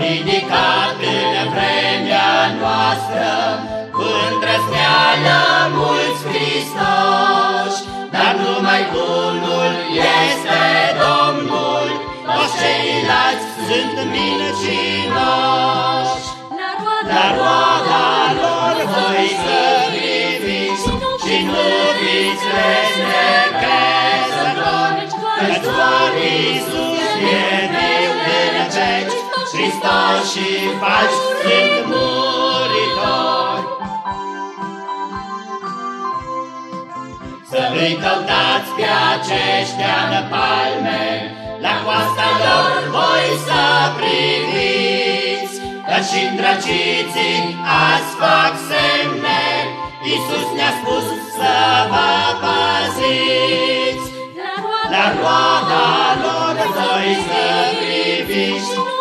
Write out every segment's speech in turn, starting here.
ridicat în vremea noastră cu îndrăzneală mulți Hristoși, dar numai unul este Domnul, toți ceilalți sunt mincinoși. La roada lor voi să priviți și nu fiți lesnecrezători, căci doar Iisus e viu în veci, Hristos și falși sunt muritori. Să îi căutați pe aceștia în palme, la coasta lor voi să priviți, Căci și îndrăciții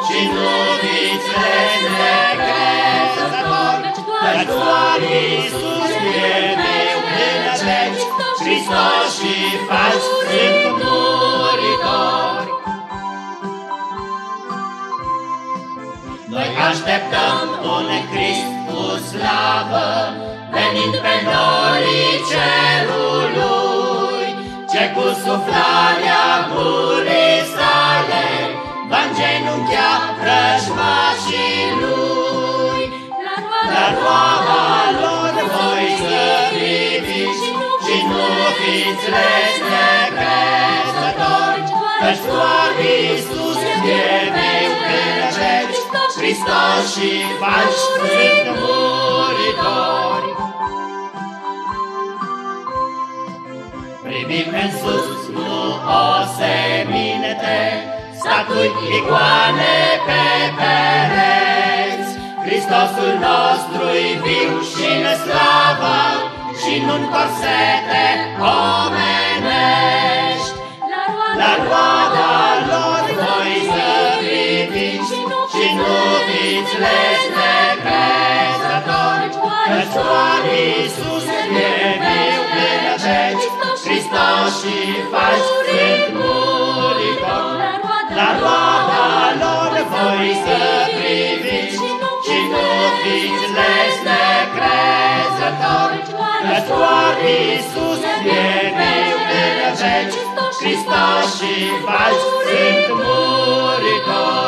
Și nu fiți necrezători, Căci doar Iisus e meu în veci, Hristos și falși sunt muritori. Noi așteptăm un Crist cu slavă, Venind pe norii La roaba lor voi să priviți, Și nu fiți lesnecrezători, Căci doar Iisus e meu în veci, Hristos și falși sunt muritori. Privim în sus, nu o seminte, Statui icoane pe pereți, Hristosul nostru-i viu și în slavă, Și nu-n corsete omenești. La roada lor voi să priviți, Și nu fiți lesnecrezători, Căci doar Iisus e viu în veci, Hristos și falși veci, Hristos și falși sunt muritori.